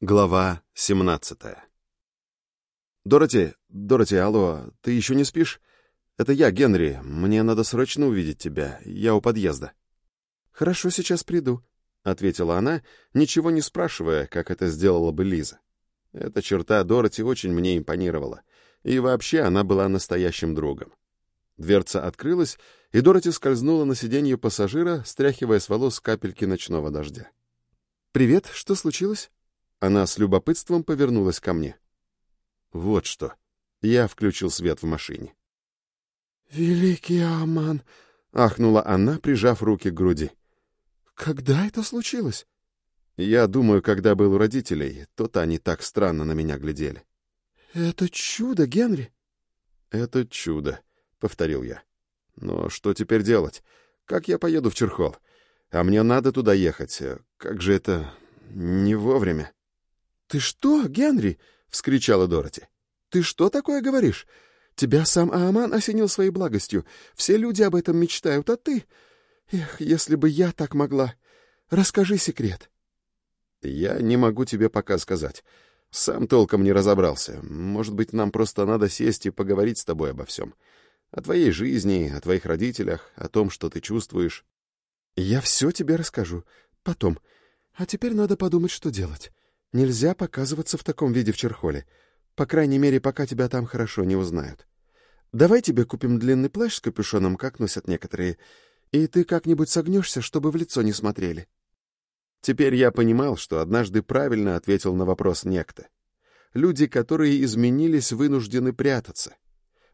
Глава 17 «Дороти, Дороти, алло, ты еще не спишь? Это я, Генри. Мне надо срочно увидеть тебя. Я у подъезда». «Хорошо, сейчас приду», — ответила она, ничего не спрашивая, как это сделала бы Лиза. Эта черта Дороти очень мне импонировала. И вообще она была настоящим другом. Дверца открылась, и Дороти скользнула на сиденье пассажира, стряхивая с волос капельки ночного дождя. «Привет, что случилось?» Она с любопытством повернулась ко мне. Вот что. Я включил свет в машине. «Великий Аман!» — ахнула она, прижав руки к груди. «Когда это случилось?» Я думаю, когда был у родителей, то-то они так странно на меня глядели. «Это чудо, Генри!» «Это чудо», — повторил я. «Но что теперь делать? Как я поеду в Черхол? А мне надо туда ехать. Как же это... не вовремя?» «Ты что, Генри?» — вскричала Дороти. «Ты что такое говоришь? Тебя сам Ааман осенил своей благостью. Все люди об этом мечтают, а ты... Эх, если бы я так могла. Расскажи секрет». «Я не могу тебе пока сказать. Сам толком не разобрался. Может быть, нам просто надо сесть и поговорить с тобой обо всем. О твоей жизни, о твоих родителях, о том, что ты чувствуешь». «Я все тебе расскажу. Потом. А теперь надо подумать, что делать. Нельзя показываться в таком виде в Черхоле. По крайней мере, пока тебя там хорошо не узнают. Давай тебе купим длинный плащ с капюшоном, как носят некоторые, и ты как-нибудь согнешься, чтобы в лицо не смотрели. Теперь я понимал, что однажды правильно ответил на вопрос некто. Люди, которые изменились, вынуждены прятаться.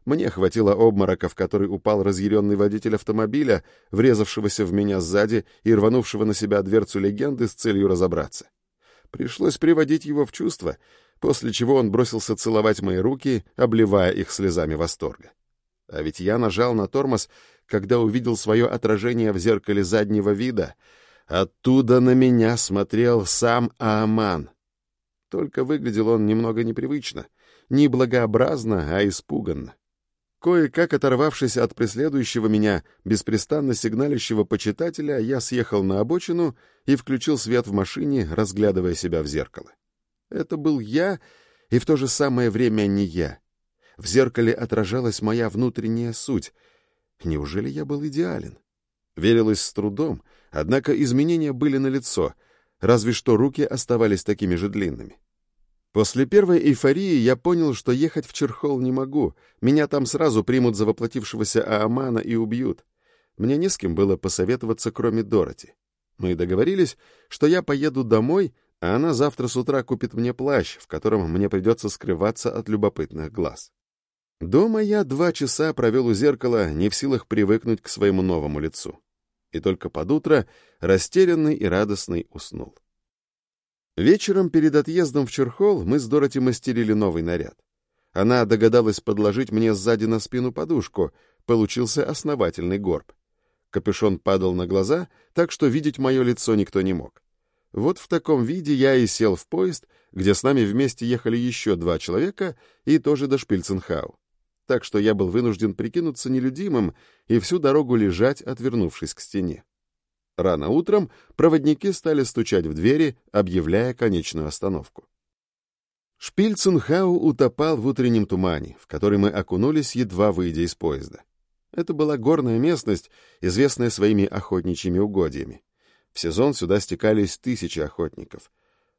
Мне хватило обморока, в который упал разъяренный водитель автомобиля, врезавшегося в меня сзади и рванувшего на себя дверцу легенды с целью разобраться. Пришлось приводить его в чувство, после чего он бросился целовать мои руки, обливая их слезами восторга. А ведь я нажал на тормоз, когда увидел свое отражение в зеркале заднего вида. Оттуда на меня смотрел сам Ааман. Только выглядел он немного непривычно, не благообразно, а испуганно. Кое-как оторвавшись от преследующего меня, беспрестанно сигналящего почитателя, я съехал на обочину и включил свет в машине, разглядывая себя в зеркало. Это был я, и в то же самое время не я. В зеркале отражалась моя внутренняя суть. Неужели я был идеален? Верилось с трудом, однако изменения были налицо, разве что руки оставались такими же длинными. После первой эйфории я понял, что ехать в Черхол не могу. Меня там сразу примут за воплотившегося Аамана и убьют. Мне не с кем было посоветоваться, кроме Дороти. Мы договорились, что я поеду домой, а она завтра с утра купит мне плащ, в котором мне придется скрываться от любопытных глаз. Дома я два часа провел у зеркала, не в силах привыкнуть к своему новому лицу. И только под утро, растерянный и радостный, уснул. Вечером перед отъездом в Черхол мы с Дороти мастерили новый наряд. Она догадалась подложить мне сзади на спину подушку. Получился основательный горб. Капюшон падал на глаза, так что видеть мое лицо никто не мог. Вот в таком виде я и сел в поезд, где с нами вместе ехали еще два человека и тоже до Шпильценхау. Так что я был вынужден прикинуться нелюдимым и всю дорогу лежать, отвернувшись к стене. Рано утром проводники стали стучать в двери, объявляя конечную остановку. Шпильцунхау утопал в утреннем тумане, в который мы окунулись, едва выйдя из поезда. Это была горная местность, известная своими охотничьими угодьями. В сезон сюда стекались тысячи охотников.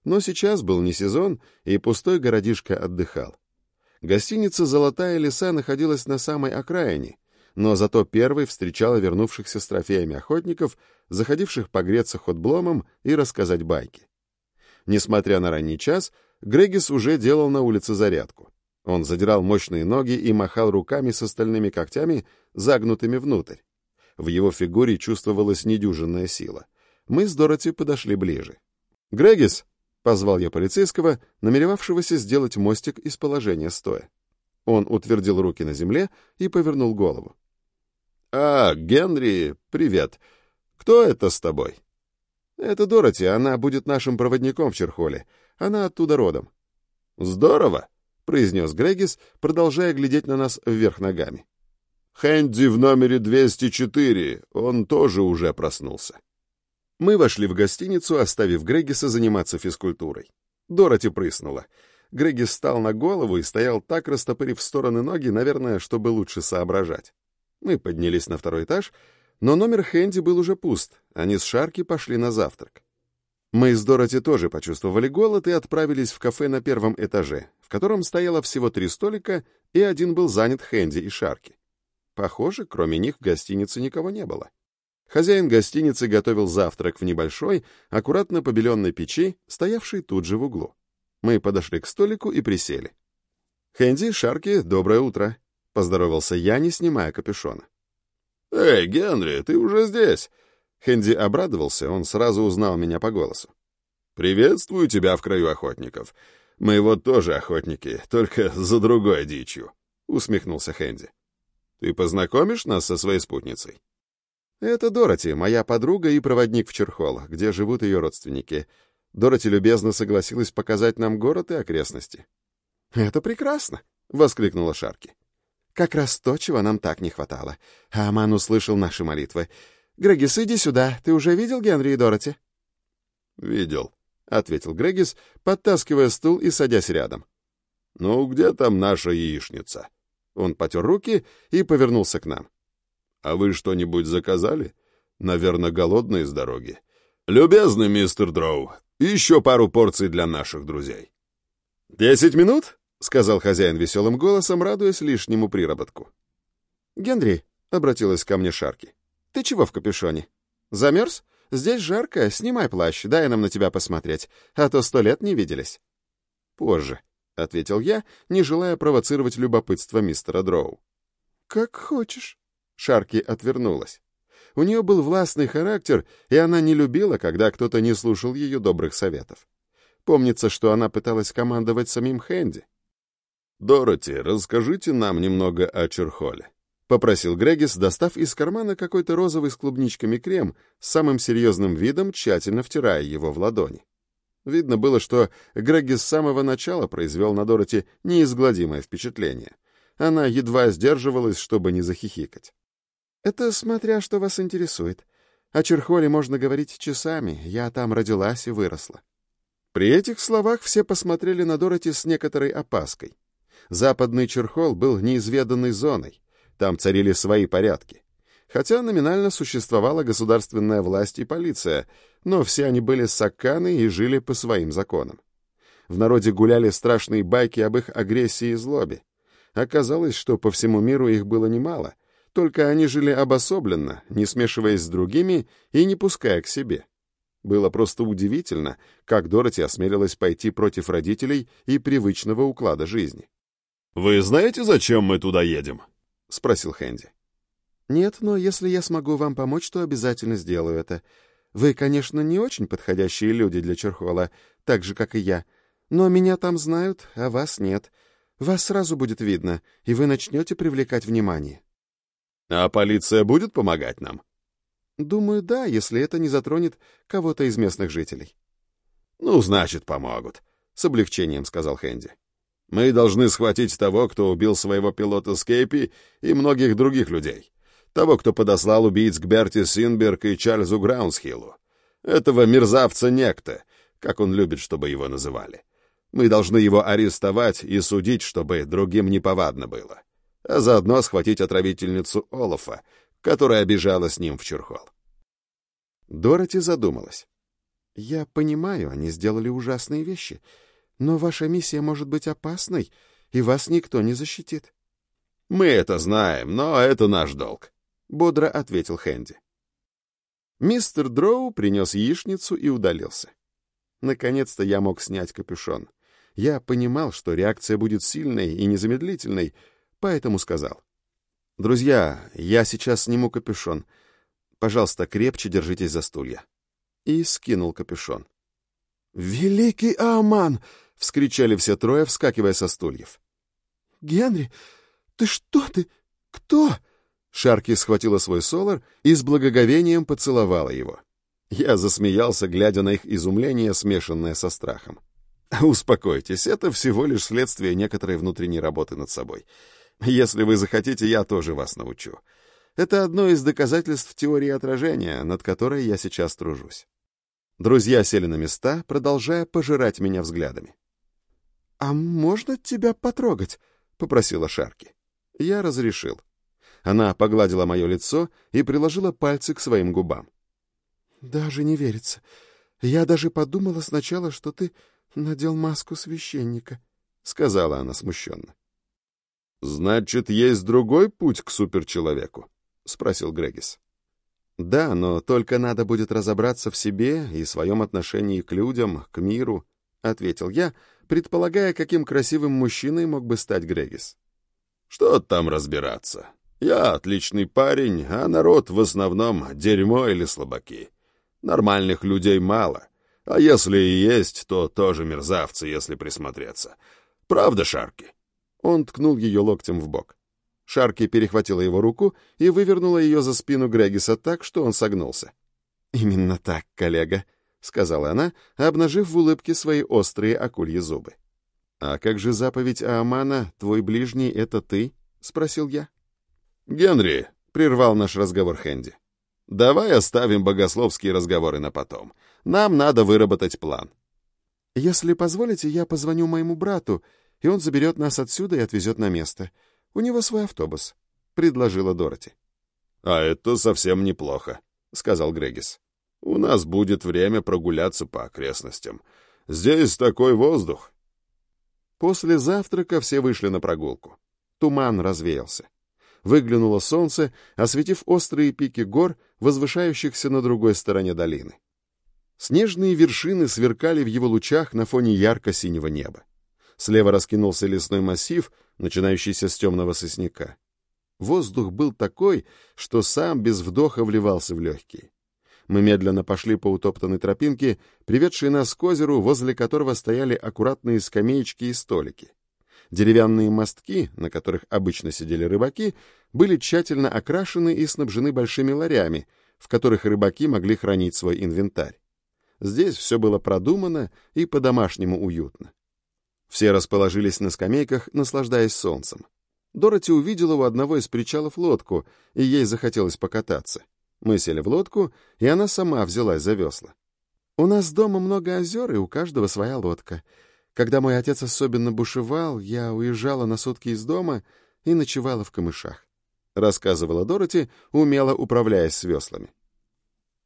Но сейчас был не сезон, и пустой городишко отдыхал. Гостиница «Золотая леса» находилась на самой окраине, но зато первый встречала вернувшихся с трофеями охотников, заходивших погреться ходбломом и рассказать байки. Несмотря на ранний час, Грегис уже делал на улице зарядку. Он задирал мощные ноги и махал руками с остальными когтями, загнутыми внутрь. В его фигуре чувствовалась недюжинная сила. Мы с Дороти подошли ближе. «Грегис!» — позвал я полицейского, намеревавшегося сделать мостик из положения стоя. Он утвердил руки на земле и повернул голову. «А, Генри, привет. Кто это с тобой?» «Это Дороти, она будет нашим проводником в Черхоле. Она оттуда родом». «Здорово», — произнес Грегис, продолжая глядеть на нас вверх ногами. «Хэнди в номере 204, он тоже уже проснулся». Мы вошли в гостиницу, оставив Грегиса заниматься физкультурой. Дороти прыснула. Греги встал на голову и стоял так, растопырив в стороны ноги, наверное, чтобы лучше соображать. Мы поднялись на второй этаж, но номер Хэнди был уже пуст. Они с Шарки пошли на завтрак. Мы с Дороти тоже почувствовали голод и отправились в кафе на первом этаже, в котором стояло всего три столика, и один был занят Хэнди и Шарки. Похоже, кроме них в гостинице никого не было. Хозяин гостиницы готовил завтрак в небольшой, аккуратно побеленной печи, стоявшей тут же в углу. Мы подошли к столику и присели. «Хэнди, Шарки, доброе утро!» — поздоровался я, не снимая капюшона. «Эй, Генри, ты уже здесь!» Хэнди обрадовался, он сразу узнал меня по голосу. «Приветствую тебя в краю охотников. Мы вот тоже охотники, только за другой дичью», — усмехнулся Хэнди. «Ты познакомишь нас со своей спутницей?» «Это Дороти, моя подруга и проводник в Черхол, где живут ее родственники. Дороти любезно согласилась показать нам город и окрестности». «Это прекрасно!» — воскликнула Шарки. «Как раз то, чего нам так не хватало. Аман услышал наши молитвы. Грегис, иди сюда. Ты уже видел Генри и Дороти?» «Видел», — ответил Грегис, подтаскивая стул и садясь рядом. «Ну, где там наша яичница?» Он потер руки и повернулся к нам. «А вы что-нибудь заказали? Наверное, голодные с дороги. Любезный мистер Дроу, еще пару порций для наших друзей». «Десять минут?» — сказал хозяин веселым голосом, радуясь лишнему приработку. «Генри», — обратилась ко мне Шарки, — «ты чего в капюшоне? Замерз? Здесь жарко, снимай плащ, дай нам на тебя посмотреть, а то сто лет не виделись». «Позже», — ответил я, не желая провоцировать любопытство мистера Дроу. «Как хочешь». Шарки отвернулась. У нее был властный характер, и она не любила, когда кто-то не слушал ее добрых советов. Помнится, что она пыталась командовать самим Хэнди. «Дороти, расскажите нам немного о Черхоле», — попросил Грегис, достав из кармана какой-то розовый с клубничками крем, с самым серьезным видом, тщательно втирая его в ладони. Видно было, что Грегис с самого начала произвел на Дороти неизгладимое впечатление. Она едва сдерживалась, чтобы не захихикать. Это смотря что вас интересует. О Черхоле можно говорить часами, я там родилась и выросла. При этих словах все посмотрели на Дороти с некоторой опаской. Западный Черхол был неизведанной зоной, там царили свои порядки. Хотя номинально существовала государственная власть и полиция, но все они были сакканы и жили по своим законам. В народе гуляли страшные байки об их агрессии и злобе. Оказалось, что по всему миру их было немало — только они жили обособленно, не смешиваясь с другими и не пуская к себе. Было просто удивительно, как Дороти осмелилась пойти против родителей и привычного уклада жизни. «Вы знаете, зачем мы туда едем?» — спросил Хэнди. «Нет, но если я смогу вам помочь, то обязательно сделаю это. Вы, конечно, не очень подходящие люди для Черхола, так же, как и я, но меня там знают, а вас нет. Вас сразу будет видно, и вы начнете привлекать внимание. А полиция будет помогать нам? Думаю, да, если это не затронет кого-то из местных жителей. Ну, значит, помогут, с облегчением сказал Хэнди. Мы должны схватить того, кто убил своего пилота Скейпи и многих других людей. Того, кто подослал убийц к Берти Синберг и Чарльзу Граунсхиллу. Этого мерзавца некто, как он любит, чтобы его называли. Мы должны его арестовать и судить, чтобы другим неповадно было а заодно схватить отравительницу Олафа, которая обижала с ним в Чурхол. Дороти задумалась. «Я понимаю, они сделали ужасные вещи, но ваша миссия может быть опасной, и вас никто не защитит». «Мы это знаем, но это наш долг», — бодро ответил Хэнди. Мистер Дроу принес яичницу и удалился. Наконец-то я мог снять капюшон. Я понимал, что реакция будет сильной и незамедлительной, поэтому сказал. «Друзья, я сейчас сниму капюшон. Пожалуйста, крепче держитесь за стулья». И скинул капюшон. «Великий Аман!» — вскричали все трое, вскакивая со стульев. «Генри, ты что ты? Кто?» Шарки схватила свой солар и с благоговением поцеловала его. Я засмеялся, глядя на их изумление, смешанное со страхом. «Успокойтесь, это всего лишь следствие некоторой внутренней работы над собой. Если вы захотите, я тоже вас научу. Это одно из доказательств теории отражения, над которой я сейчас тружусь. Друзья сели на места, продолжая пожирать меня взглядами. «А можно тебя потрогать?» — попросила Шарки. Я разрешил. Она погладила мое лицо и приложила пальцы к своим губам. «Даже не верится. Я даже подумала сначала, что ты надел маску священника», — сказала она смущенно. «Значит, есть другой путь к суперчеловеку?» — спросил Грегис. «Да, но только надо будет разобраться в себе и своем отношении к людям, к миру», — ответил я, предполагая, каким красивым мужчиной мог бы стать Грегис. «Что там разбираться? Я отличный парень, а народ в основном дерьмо или слабаки. Нормальных людей мало, а если и есть, то тоже мерзавцы, если присмотреться. Правда, Шарки?» Он ткнул ее локтем в бок. Шарки перехватила его руку и вывернула ее за спину Грегиса так, что он согнулся. «Именно так, коллега», — сказала она, обнажив в улыбке свои острые акульи зубы. «А как же заповедь Аамана, твой ближний — это ты?» — спросил я. «Генри», — прервал наш разговор Хэнди, — «давай оставим богословские разговоры на потом. Нам надо выработать план». «Если позволите, я позвоню моему брату, и он заберет нас отсюда и отвезет на место. У него свой автобус», — предложила Дороти. «А это совсем неплохо», — сказал Грегис. «У нас будет время прогуляться по окрестностям. Здесь такой воздух». После завтрака все вышли на прогулку. Туман развеялся. Выглянуло солнце, осветив острые пики гор, возвышающихся на другой стороне долины. Снежные вершины сверкали в его лучах на фоне ярко-синего неба. Слева раскинулся лесной массив, начинающийся с темного сосняка. Воздух был такой, что сам без вдоха вливался в легкие. Мы медленно пошли по утоптанной тропинке, приведшей нас к озеру, возле которого стояли аккуратные скамеечки и столики. Деревянные мостки, на которых обычно сидели рыбаки, были тщательно окрашены и снабжены большими ларями, в которых рыбаки могли хранить свой инвентарь. Здесь все было продумано и по-домашнему уютно. Все расположились на скамейках, наслаждаясь солнцем. Дороти увидела у одного из причалов лодку, и ей захотелось покататься. Мы сели в лодку, и она сама взялась за весла. «У нас дома много озер, и у каждого своя лодка. Когда мой отец особенно бушевал, я уезжала на сутки из дома и ночевала в камышах», — рассказывала Дороти, умело управляясь с веслами.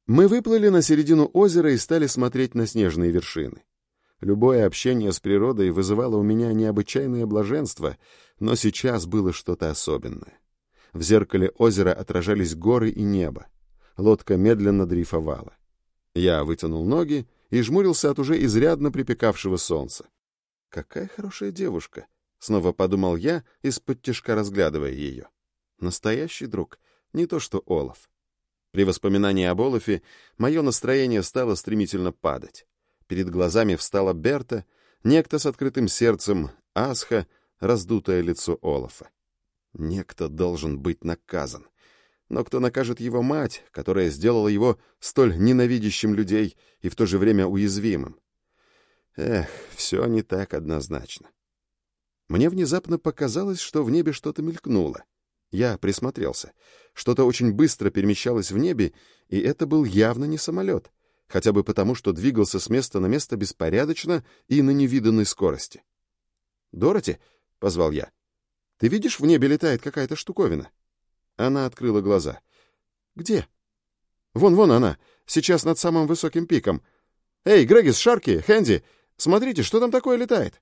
Мы выплыли на середину озера и стали смотреть на снежные вершины. Любое общение с природой вызывало у меня необычайное блаженство, но сейчас было что-то особенное. В зеркале озера отражались горы и небо. Лодка медленно дрейфовала. Я вытянул ноги и жмурился от уже изрядно припекавшего солнца. «Какая хорошая девушка!» — снова подумал я, из-под тяжка разглядывая ее. «Настоящий друг, не то что Олаф». При воспоминании об Олафе мое настроение стало стремительно падать. Перед глазами встала Берта, некто с открытым сердцем, Асха, раздутое лицо Олафа. Некто должен быть наказан. Но кто накажет его мать, которая сделала его столь ненавидящим людей и в то же время уязвимым? Эх, все не так однозначно. Мне внезапно показалось, что в небе что-то мелькнуло. Я присмотрелся. Что-то очень быстро перемещалось в небе, и это был явно не самолет хотя бы потому, что двигался с места на место беспорядочно и на невиданной скорости. «Дороти», — позвал я, — «ты видишь, в небе летает какая-то штуковина?» Она открыла глаза. «Где?» «Вон-вон она, сейчас над самым высоким пиком. Эй, Грегис, Шарки, Хэнди, смотрите, что там такое летает?»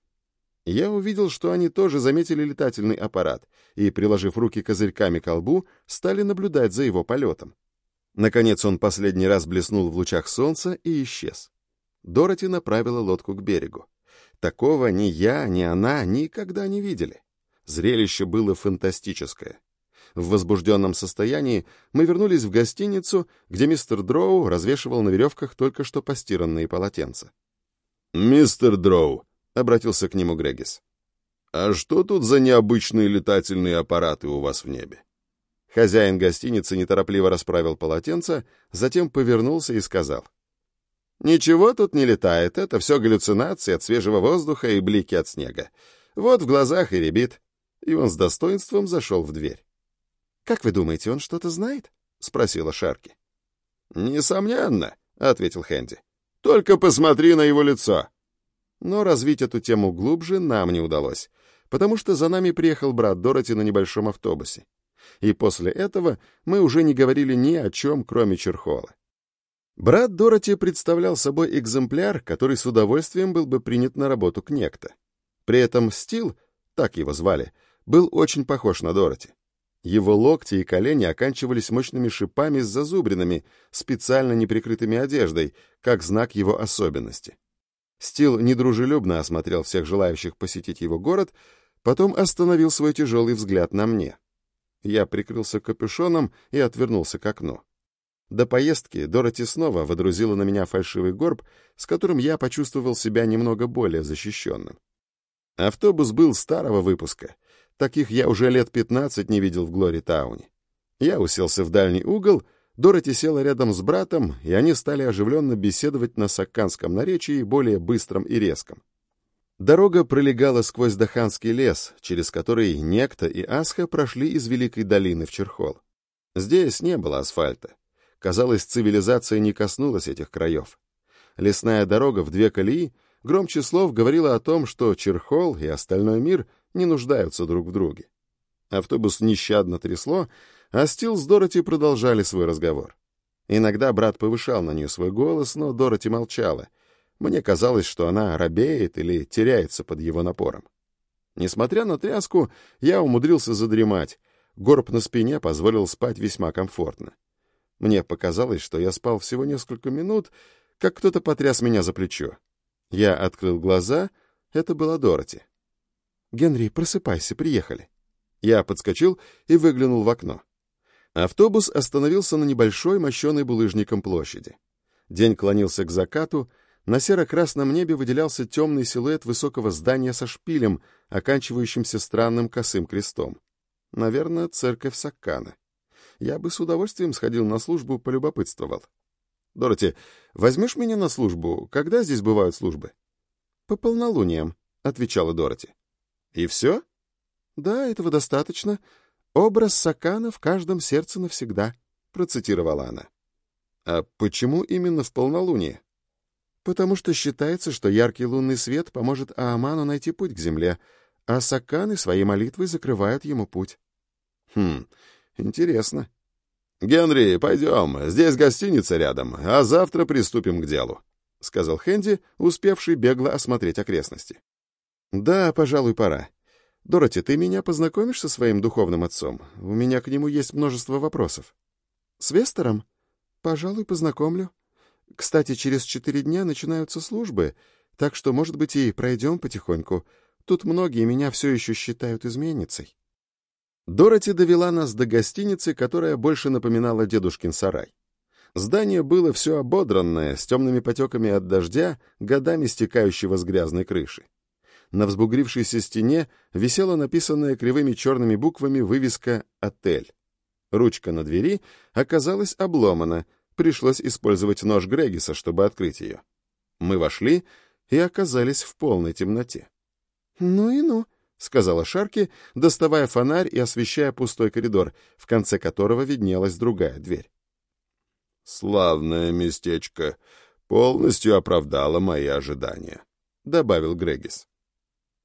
Я увидел, что они тоже заметили летательный аппарат и, приложив руки козырьками к лбу, стали наблюдать за его полетом. Наконец он последний раз блеснул в лучах солнца и исчез. Дороти направила лодку к берегу. Такого ни я, ни она никогда не видели. Зрелище было фантастическое. В возбужденном состоянии мы вернулись в гостиницу, где мистер Дроу развешивал на веревках только что постиранные полотенца. «Мистер Дроу», — обратился к нему Грегис, — «а что тут за необычные летательные аппараты у вас в небе?» Хозяин гостиницы неторопливо расправил полотенце, затем повернулся и сказал. «Ничего тут не летает, это все галлюцинации от свежего воздуха и блики от снега. Вот в глазах и ребит». И он с достоинством зашел в дверь. «Как вы думаете, он что-то знает?» — спросила Шарки. «Несомненно», — ответил Хэнди. Только посмотри на его лицо!» Но развить эту тему глубже нам не удалось, потому что за нами приехал брат Дороти на небольшом автобусе. И после этого мы уже не говорили ни о чем, кроме Черхола. Брат Дороти представлял собой экземпляр, который с удовольствием был бы принят на работу к некто. При этом Стил, так его звали, был очень похож на Дороти. Его локти и колени оканчивались мощными шипами с зазубринами, специально неприкрытыми одеждой, как знак его особенности. Стил недружелюбно осмотрел всех желающих посетить его город, потом остановил свой тяжелый взгляд на мне. Я прикрылся капюшоном и отвернулся к окну. До поездки Дороти снова водрузила на меня фальшивый горб, с которым я почувствовал себя немного более защищенным. Автобус был старого выпуска. Таких я уже лет пятнадцать не видел в Глори-тауне. Я уселся в дальний угол, Дороти села рядом с братом, и они стали оживленно беседовать на сакканском наречии, более быстром и резком. Дорога пролегала сквозь Даханский лес, через который Некто и Асха прошли из Великой долины в Черхол. Здесь не было асфальта. Казалось, цивилизация не коснулась этих краев. Лесная дорога в две колеи громче слов говорила о том, что Черхол и остальной мир не нуждаются друг в друге. Автобус нещадно трясло, а Стил с Дороти продолжали свой разговор. Иногда брат повышал на нее свой голос, но Дороти молчала. Мне казалось, что она робеет или теряется под его напором. Несмотря на тряску, я умудрился задремать. Горб на спине позволил спать весьма комфортно. Мне показалось, что я спал всего несколько минут, как кто-то потряс меня за плечо. Я открыл глаза, это была Дороти. «Генри, просыпайся, приехали». Я подскочил и выглянул в окно. Автобус остановился на небольшой, мощенной булыжником площади. День клонился к закату, на серо-красном небе выделялся темный силуэт высокого здания со шпилем, оканчивающимся странным косым крестом. Наверное, церковь Саккана. Я бы с удовольствием сходил на службу, полюбопытствовал. «Дороти, возьмешь меня на службу? Когда здесь бывают службы?» «По полнолуниям», — отвечала Дороти. «И все?» «Да, этого достаточно. «Образ Сакана в каждом сердце навсегда», — процитировала она. «А почему именно в полнолуние?» «Потому что считается, что яркий лунный свет поможет Ааману найти путь к земле, а Саканы своей молитвой закрывают ему путь». «Хм, интересно». «Генри, пойдем, здесь гостиница рядом, а завтра приступим к делу», — сказал Хэнди, успевший бегло осмотреть окрестности. «Да, пожалуй, пора. Дороти, ты меня познакомишь со своим духовным отцом? У меня к нему есть множество вопросов. С Вестером? Пожалуй, познакомлю. Кстати, через четыре дня начинаются службы, так что, может быть, и пройдем потихоньку. Тут многие меня все еще считают изменницей. Дороти довела нас до гостиницы, которая больше напоминала дедушкин сарай. Здание было все ободранное, с темными потеками от дождя, годами стекающего с грязной крыши на взбугрившейся стене висела написанная кривыми черными буквами вывеска «Отель». Ручка на двери оказалась обломана, пришлось использовать нож Грегиса, чтобы открыть ее. Мы вошли и оказались в полной темноте. «Ну и ну», — сказала Шарки, доставая фонарь и освещая пустой коридор, в конце которого виднелась другая дверь. «Славное местечко. Полностью оправдало мои ожидания», — добавил Грегис.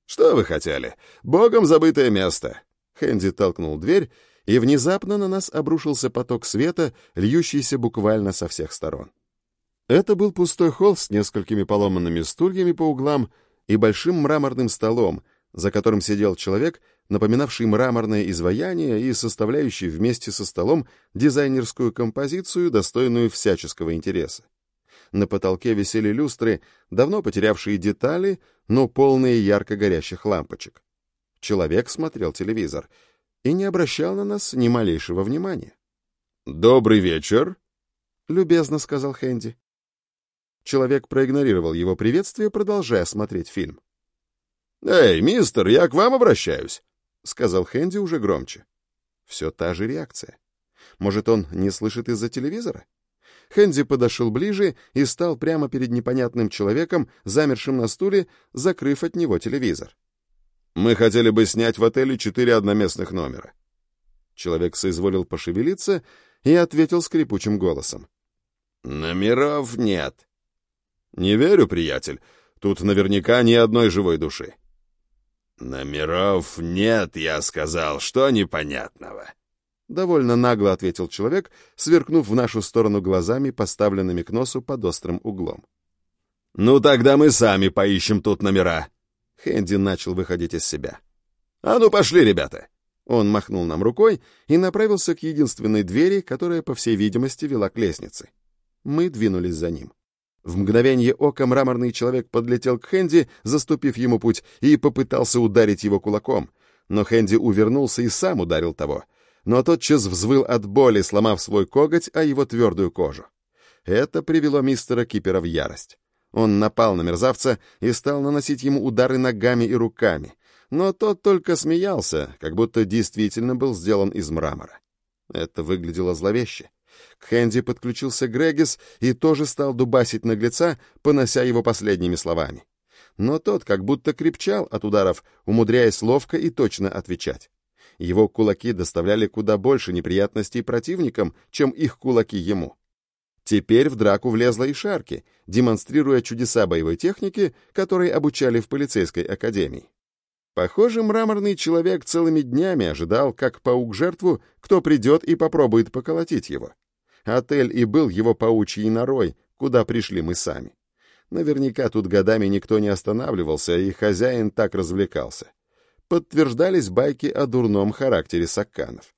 «Что вы хотели? Богом забытое место!» Хэнди толкнул дверь, и внезапно на нас обрушился поток света, льющийся буквально со всех сторон. Это был пустой холл с несколькими поломанными стульями по углам и большим мраморным столом, за которым сидел человек, напоминавший мраморное изваяние и составляющий вместе со столом дизайнерскую композицию, достойную всяческого интереса. На потолке висели люстры, давно потерявшие детали, но полные ярко горящих лампочек. Человек смотрел телевизор и не обращал на нас ни малейшего внимания. «Добрый вечер», — любезно сказал Хэнди. Человек проигнорировал его приветствие, продолжая смотреть фильм. «Эй, мистер, я к вам обращаюсь», — сказал Хэнди уже громче. Все та же реакция. Может, он не слышит из-за телевизора? Хэнди подошел ближе и стал прямо перед непонятным человеком, замершим на стуле, закрыв от него телевизор. «Мы хотели бы снять в отеле четыре одноместных номера». Человек соизволил пошевелиться и ответил скрипучим голосом. «Номеров нет». «Не верю, приятель. Тут наверняка ни одной живой души». «Номеров нет, я сказал, что непонятного?» Довольно нагло ответил человек, сверкнув в нашу сторону глазами, поставленными к носу под острым углом. «Ну тогда мы сами поищем тут номера». Хэнди начал выходить из себя. «А ну пошли, ребята!» Он махнул нам рукой и направился к единственной двери, которая, по всей видимости, вела к лестнице. Мы двинулись за ним. В мгновение ока мраморный человек подлетел к Хэнди, заступив ему путь, и попытался ударить его кулаком. Но Хэнди увернулся и сам ударил того. Но тотчас взвыл от боли, сломав свой коготь о его твердую кожу. Это привело мистера Кипера в ярость. Он напал на мерзавца и стал наносить ему удары ногами и руками, но тот только смеялся, как будто действительно был сделан из мрамора. Это выглядело зловеще. К Хэнди подключился Грегис и тоже стал дубасить наглеца, понося его последними словами. Но тот как будто крепчал от ударов, умудряясь ловко и точно отвечать. Его кулаки доставляли куда больше неприятностей противникам, чем их кулаки ему. Теперь в драку влезла и Шарки, демонстрируя чудеса боевой техники, которые обучали в полицейской академии. Похоже, мраморный человек целыми днями ожидал, как паук жертву, кто придет и попробует поколотить его. Отель и был его паучьей норой, куда пришли мы сами. Наверняка тут годами никто не останавливался, и хозяин так развлекался. Подтверждались байки о дурном характере сакканов.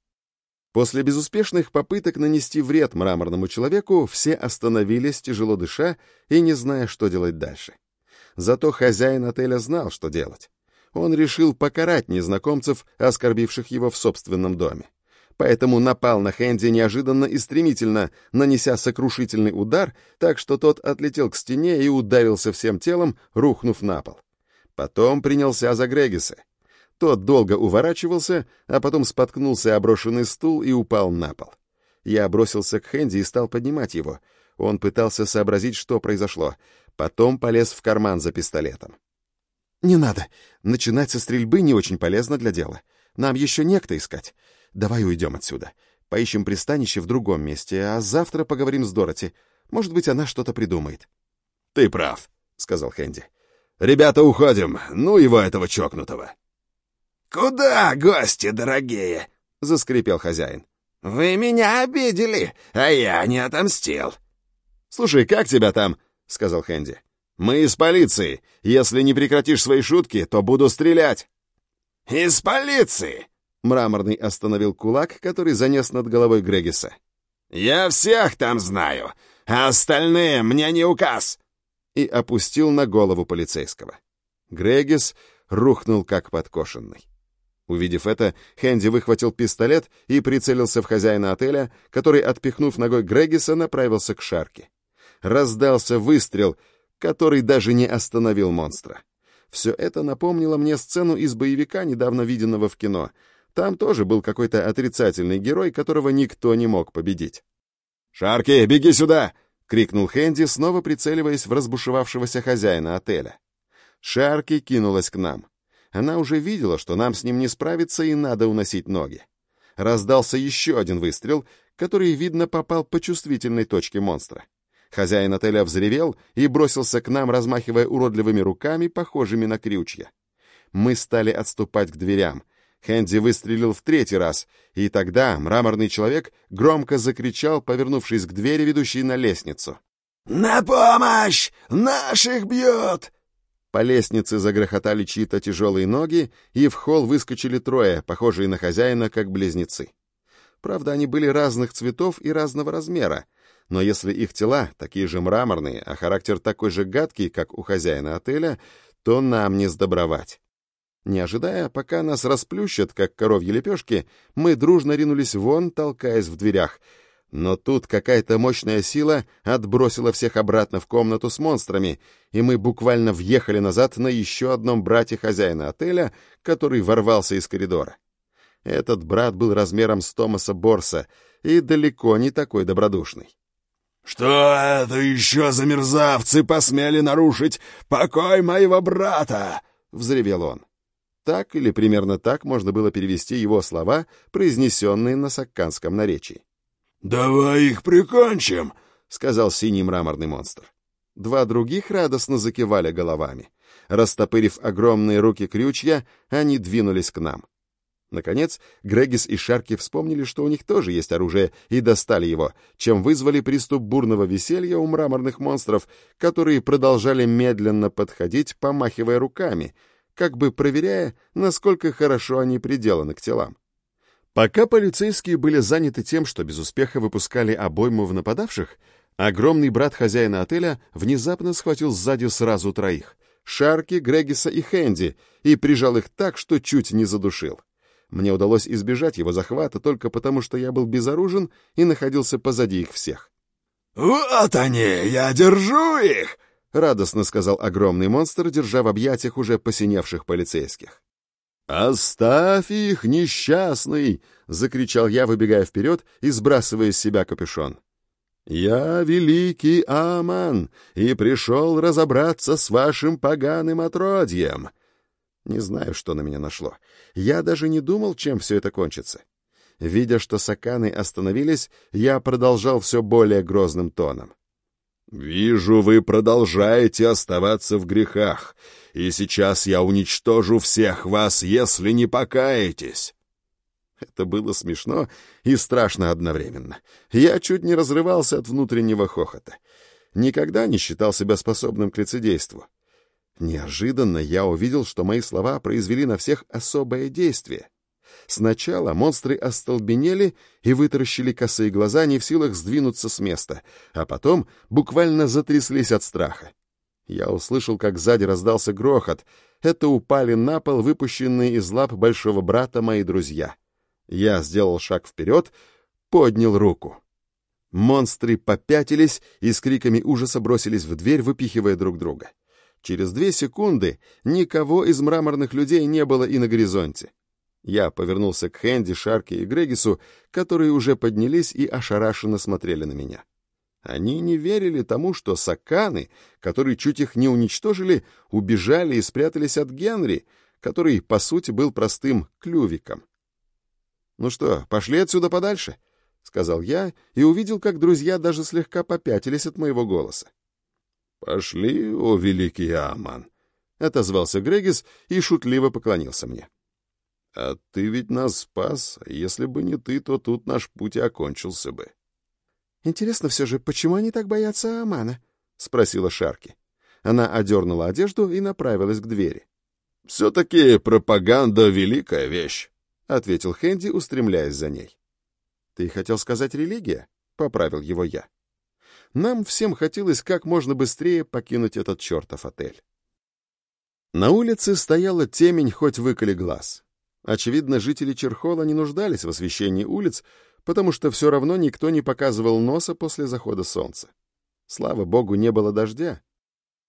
После безуспешных попыток нанести вред мраморному человеку, все остановились, тяжело дыша и не зная, что делать дальше. Зато хозяин отеля знал, что делать он решил покарать незнакомцев, оскорбивших его в собственном доме. Поэтому напал на Хэнди неожиданно и стремительно, нанеся сокрушительный удар, так что тот отлетел к стене и ударился всем телом, рухнув на пол. Потом принялся за Грегиса. Тот долго уворачивался, а потом споткнулся о брошенный стул и упал на пол. Я бросился к Хэнди и стал поднимать его. Он пытался сообразить, что произошло. Потом полез в карман за пистолетом. «Не надо. Начинать со стрельбы не очень полезно для дела. Нам еще некто искать. Давай уйдем отсюда. Поищем пристанище в другом месте, а завтра поговорим с Дороти. Может быть, она что-то придумает». «Ты прав», — сказал Хэнди. «Ребята, уходим. Ну его, этого чокнутого». «Куда, гости дорогие?» — заскрипел хозяин. «Вы меня обидели, а я не отомстил». «Слушай, как тебя там?» — сказал Хэнди. «Мы из полиции. Если не прекратишь свои шутки, то буду стрелять». «Из полиции!» Мраморный остановил кулак, который занес над головой Грегиса. «Я всех там знаю, а остальные мне не указ!» И опустил на голову полицейского. Грегис рухнул как подкошенный. Увидев это, Хэнди выхватил пистолет и прицелился в хозяина отеля, который, отпихнув ногой Грегиса, направился к шарке. Раздался выстрел, который даже не остановил монстра. Все это напомнило мне сцену из боевика, недавно виденного в кино. Там тоже был какой-то отрицательный герой, которого никто не мог победить. «Шарки, беги сюда!» — крикнул Хэнди, снова прицеливаясь в разбушевавшегося хозяина отеля. Шарки кинулась к нам. Она уже видела, что нам с ним не справиться и надо уносить ноги. Раздался еще один выстрел, который, видно, попал по чувствительной точке монстра. Хозяин отеля взревел и бросился к нам, размахивая уродливыми руками, похожими на крючья. Мы стали отступать к дверям. Хэнди выстрелил в третий раз, и тогда мраморный человек громко закричал, повернувшись к двери, ведущей на лестницу. «На помощь! Наших бьют!» По лестнице загрохотали чьи-то тяжелые ноги, и в холл выскочили трое, похожие на хозяина, как близнецы. Правда, они были разных цветов и разного размера, но если их тела такие же мраморные, а характер такой же гадкий, как у хозяина отеля, то нам не сдобровать. Не ожидая, пока нас расплющат, как коровьи лепешки, мы дружно ринулись вон, толкаясь в дверях. Но тут какая-то мощная сила отбросила всех обратно в комнату с монстрами, и мы буквально въехали назад на еще одном брате хозяина отеля, который ворвался из коридора. Этот брат был размером с Томаса Борса и далеко не такой добродушный. «Что это еще за мерзавцы посмели нарушить покой моего брата?» — взревел он. Так или примерно так можно было перевести его слова, произнесенные на сакканском наречии. «Давай их прикончим!» — сказал синий мраморный монстр. Два других радостно закивали головами. Растопырив огромные руки крючья, они двинулись к нам. Наконец, Грегис и Шарки вспомнили, что у них тоже есть оружие, и достали его, чем вызвали приступ бурного веселья у мраморных монстров, которые продолжали медленно подходить, помахивая руками, как бы проверяя, насколько хорошо они приделаны к телам. Пока полицейские были заняты тем, что без успеха выпускали обойму в нападавших, огромный брат хозяина отеля внезапно схватил сзади сразу троих — Шарки, Грегиса и Хэнди, и прижал их так, что чуть не задушил. Мне удалось избежать его захвата только потому, что я был безоружен и находился позади их всех. «Вот они! Я держу их!» — радостно сказал огромный монстр, держа в объятиях уже посиневших полицейских. «Оставь их, несчастный!» — закричал я, выбегая вперед и сбрасывая с себя капюшон. «Я великий Аман и пришел разобраться с вашим поганым отродьем!» Не знаю, что на меня нашло. Я даже не думал, чем все это кончится. Видя, что саканы остановились, я продолжал все более грозным тоном. «Вижу, вы продолжаете оставаться в грехах, и сейчас я уничтожу всех вас, если не покаетесь». Это было смешно и страшно одновременно. Я чуть не разрывался от внутреннего хохота. Никогда не считал себя способным к лицедейству. Неожиданно я увидел, что мои слова произвели на всех особое действие. Сначала монстры остолбенели и вытаращили косые глаза, не в силах сдвинуться с места, а потом буквально затряслись от страха. Я услышал, как сзади раздался грохот. Это упали на пол выпущенные из лап большого брата мои друзья. Я сделал шаг вперед, поднял руку. Монстры попятились и с криками ужаса бросились в дверь, выпихивая друг друга. Через две секунды никого из мраморных людей не было и на горизонте. Я повернулся к Хэнди, Шарке и Грегису, которые уже поднялись и ошарашенно смотрели на меня. Они не верили тому, что саканы, которые чуть их не уничтожили, убежали и спрятались от Генри, который, по сути, был простым клювиком. «Ну что, пошли отсюда подальше?» — сказал я и увидел, как друзья даже слегка попятились от моего голоса. «Пошли, о великий Аман!» — отозвался Грегис и шутливо поклонился мне. «А ты ведь нас спас, если бы не ты, то тут наш путь и окончился бы». «Интересно все же, почему они так боятся Амана?» — спросила Шарки. Она одернула одежду и направилась к двери. «Все-таки пропаганда — великая вещь», — ответил Хэнди, устремляясь за ней. «Ты хотел сказать религия?» — поправил его я. Нам всем хотелось как можно быстрее покинуть этот чертов отель. На улице стояла темень, хоть выколи глаз. Очевидно, жители Черхола не нуждались в освещении улиц, потому что все равно никто не показывал носа после захода солнца. Слава богу, не было дождя.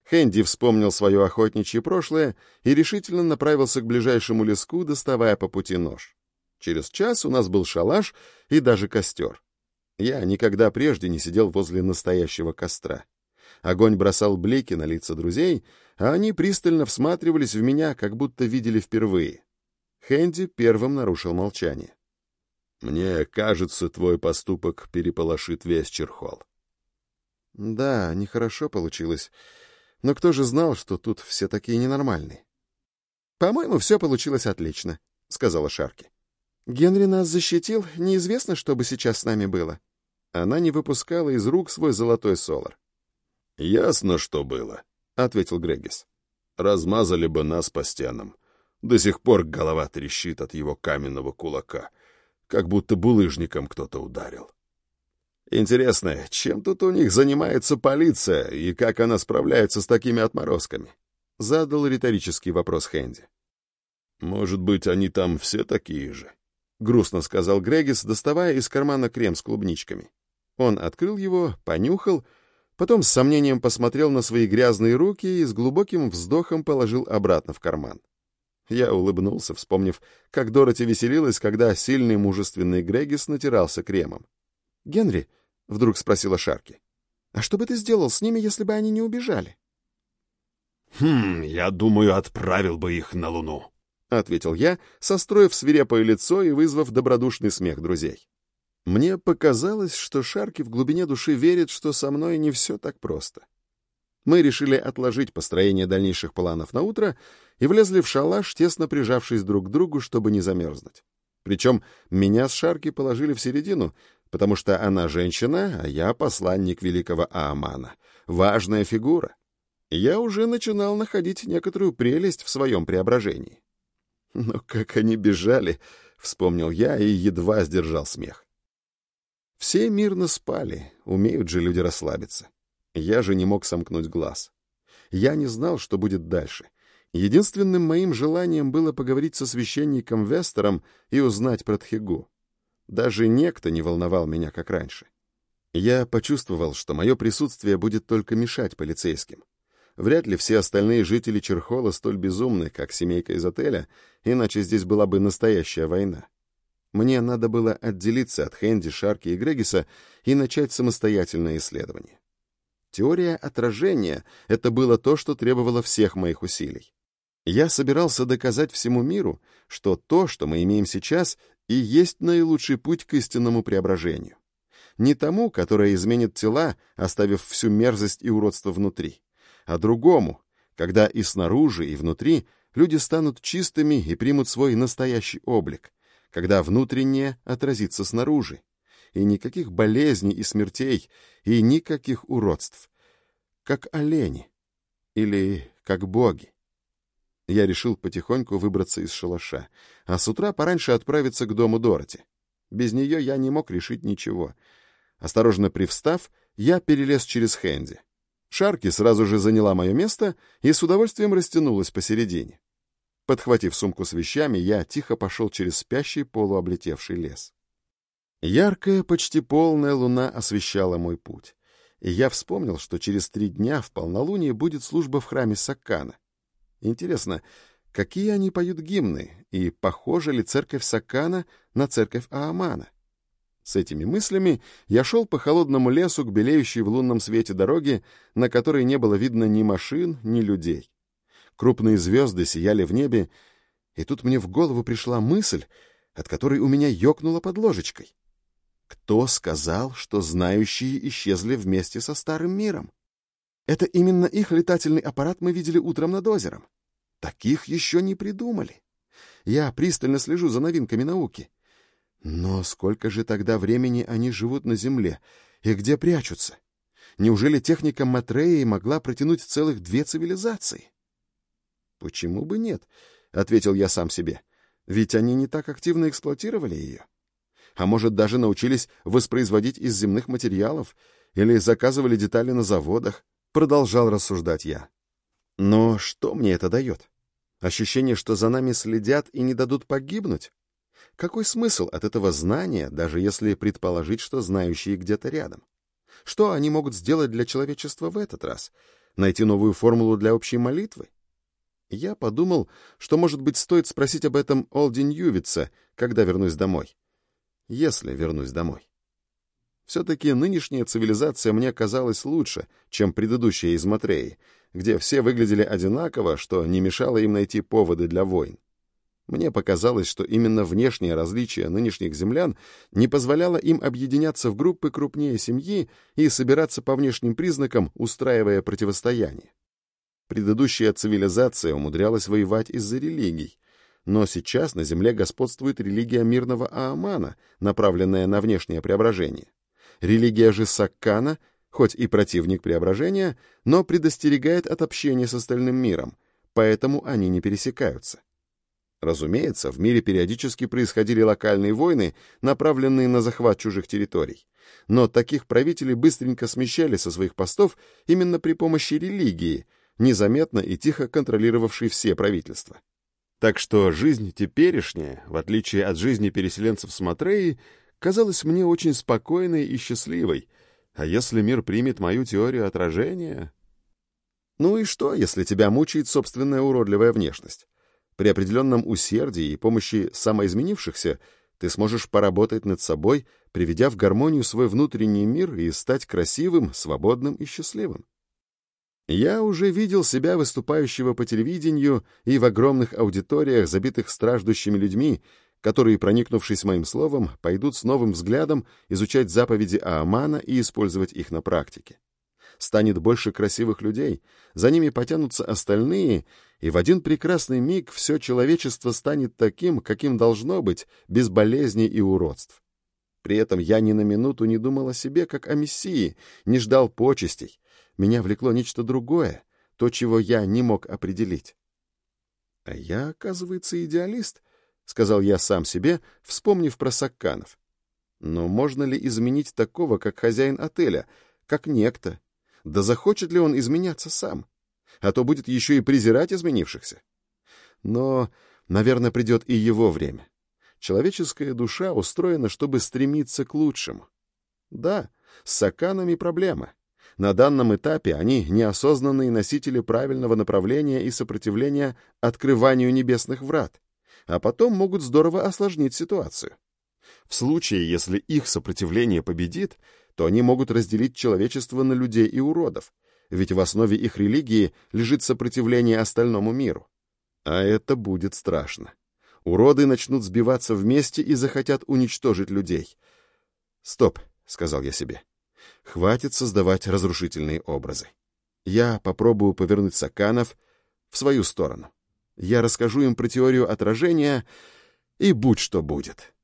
Хэнди вспомнил свое охотничье прошлое и решительно направился к ближайшему леску, доставая по пути нож. Через час у нас был шалаш и даже костер. Я никогда прежде не сидел возле настоящего костра. Огонь бросал блики на лица друзей, а они пристально всматривались в меня, как будто видели впервые. Хэнди первым нарушил молчание. «Мне кажется, твой поступок переполошит весь Черхол». «Да, нехорошо получилось. Но кто же знал, что тут все такие ненормальные?» «По-моему, все получилось отлично», — сказала Шарки. «Генри нас защитил, неизвестно, что бы сейчас с нами было». Она не выпускала из рук свой золотой солар. «Ясно, что было», — ответил Грегис. «Размазали бы нас по стенам. До сих пор голова трещит от его каменного кулака, как будто булыжником кто-то ударил». «Интересно, чем тут у них занимается полиция и как она справляется с такими отморозками?» — задал риторический вопрос Хэнди. «Может быть, они там все такие же?» — грустно сказал Грегис, доставая из кармана крем с клубничками. Он открыл его, понюхал, потом с сомнением посмотрел на свои грязные руки и с глубоким вздохом положил обратно в карман. Я улыбнулся, вспомнив, как Дороти веселилась, когда сильный мужественный Грегис натирался кремом. «Генри», — вдруг спросила Шарки, — «а что бы ты сделал с ними, если бы они не убежали?» «Хм, я думаю, отправил бы их на Луну», — ответил я, состроив свирепое лицо и вызвав добродушный смех друзей. Мне показалось, что Шарки в глубине души верит, что со мной не все так просто. Мы решили отложить построение дальнейших планов на утро и влезли в шалаш, тесно прижавшись друг к другу, чтобы не замерзнуть. Причем меня с Шарки положили в середину, потому что она женщина, а я посланник великого Аамана. Важная фигура. Я уже начинал находить некоторую прелесть в своем преображении. Но как они бежали, вспомнил я и едва сдержал смех. Все мирно спали, умеют же люди расслабиться. Я же не мог сомкнуть глаз. Я не знал, что будет дальше. Единственным моим желанием было поговорить со священником Вестером и узнать про Тхигу. Даже некто не волновал меня, как раньше. Я почувствовал, что мое присутствие будет только мешать полицейским. Вряд ли все остальные жители Черхола столь безумны, как семейка из отеля, иначе здесь была бы настоящая война. Мне надо было отделиться от Хэнди, Шарки и Грегиса и начать самостоятельное исследование. Теория отражения — это было то, что требовало всех моих усилий. Я собирался доказать всему миру, что то, что мы имеем сейчас, и есть наилучший путь к истинному преображению. Не тому, которое изменит тела, оставив всю мерзость и уродство внутри, а другому, когда и снаружи, и внутри люди станут чистыми и примут свой настоящий облик, когда внутреннее отразится снаружи, и никаких болезней и смертей, и никаких уродств. Как олени. Или как боги. Я решил потихоньку выбраться из шалаша, а с утра пораньше отправиться к дому Дороти. Без нее я не мог решить ничего. Осторожно привстав, я перелез через Хэнди. Шарки сразу же заняла мое место и с удовольствием растянулась посередине. Подхватив сумку с вещами, я тихо пошел через спящий полуоблетевший лес. Яркая, почти полная луна освещала мой путь, и я вспомнил, что через три дня в полнолуние будет служба в храме Саккана. Интересно, какие они поют гимны, и похожа ли церковь Саккана на церковь Аамана? С этими мыслями я шел по холодному лесу к белеющей в лунном свете дороге, на которой не было видно ни машин, ни людей. Крупные звезды сияли в небе, и тут мне в голову пришла мысль, от которой у меня ёкнуло под ложечкой. Кто сказал, что знающие исчезли вместе со старым миром? Это именно их летательный аппарат мы видели утром над озером. Таких еще не придумали. Я пристально слежу за новинками науки. Но сколько же тогда времени они живут на Земле и где прячутся? Неужели техника Матреи могла протянуть целых две цивилизации? Почему бы нет? ответил я сам себе. Ведь они не так активно эксплуатировали ее. А может, даже научились воспроизводить из земных материалов или заказывали детали на заводах, продолжал рассуждать я. Но что мне это дает? Ощущение, что за нами следят и не дадут погибнуть? Какой смысл от этого знания, даже если предположить, что знающие где-то рядом? Что они могут сделать для человечества в этот раз? Найти новую формулу для общей молитвы? Я подумал, что, может быть, стоит спросить об этом Олди Ньювица, когда вернусь домой. Если вернусь домой. Все-таки нынешняя цивилизация мне казалась лучше, чем предыдущая из Матреи, где все выглядели одинаково, что не мешало им найти поводы для войн. Мне показалось, что именно внешнее различие нынешних землян не позволяло им объединяться в группы крупнее семьи и собираться по внешним признакам, устраивая противостояние. Предыдущая цивилизация умудрялась воевать из-за религий, но сейчас на земле господствует религия мирного Аамана, направленная на внешнее преображение. Религия же Саккана, хоть и противник преображения, но предостерегает от общения с остальным миром, поэтому они не пересекаются. Разумеется, в мире периодически происходили локальные войны, направленные на захват чужих территорий. Но таких правителей быстренько смещали со своих постов именно при помощи религии, незаметно и тихо контролировавшей все правительства. Так что жизнь теперешняя, в отличие от жизни переселенцев с Матреи, казалась мне очень спокойной и счастливой. А если мир примет мою теорию отражения... Ну и что, если тебя мучает собственная уродливая внешность? При определенном усердии и помощи самоизменившихся ты сможешь поработать над собой, приведя в гармонию свой внутренний мир и стать красивым, свободным и счастливым. Я уже видел себя выступающего по телевидению и в огромных аудиториях, забитых страждущими людьми, которые, проникнувшись моим словом, пойдут с новым взглядом изучать заповеди Аамана и использовать их на практике. станет больше красивых людей, за ними потянутся остальные, и в один прекрасный миг все человечество станет таким, каким должно быть, без болезней и уродств. При этом я ни на минуту не думал о себе, как о мессии, не ждал почестей. Меня влекло нечто другое, то, чего я не мог определить. А я, оказывается, идеалист, — сказал я сам себе, вспомнив про Сакканов. Но можно ли изменить такого, как хозяин отеля, как некто? Да захочет ли он изменяться сам? А то будет еще и презирать изменившихся. Но, наверное, придет и его время. Человеческая душа устроена, чтобы стремиться к лучшему. Да, с саканами проблема. На данном этапе они неосознанные носители правильного направления и сопротивления открыванию небесных врат, а потом могут здорово осложнить ситуацию. В случае, если их сопротивление победит, то они могут разделить человечество на людей и уродов, ведь в основе их религии лежит сопротивление остальному миру. А это будет страшно. Уроды начнут сбиваться вместе и захотят уничтожить людей. «Стоп», — сказал я себе. «Хватит создавать разрушительные образы. Я попробую повернуть Саканов в свою сторону. Я расскажу им про теорию отражения, и будь что будет».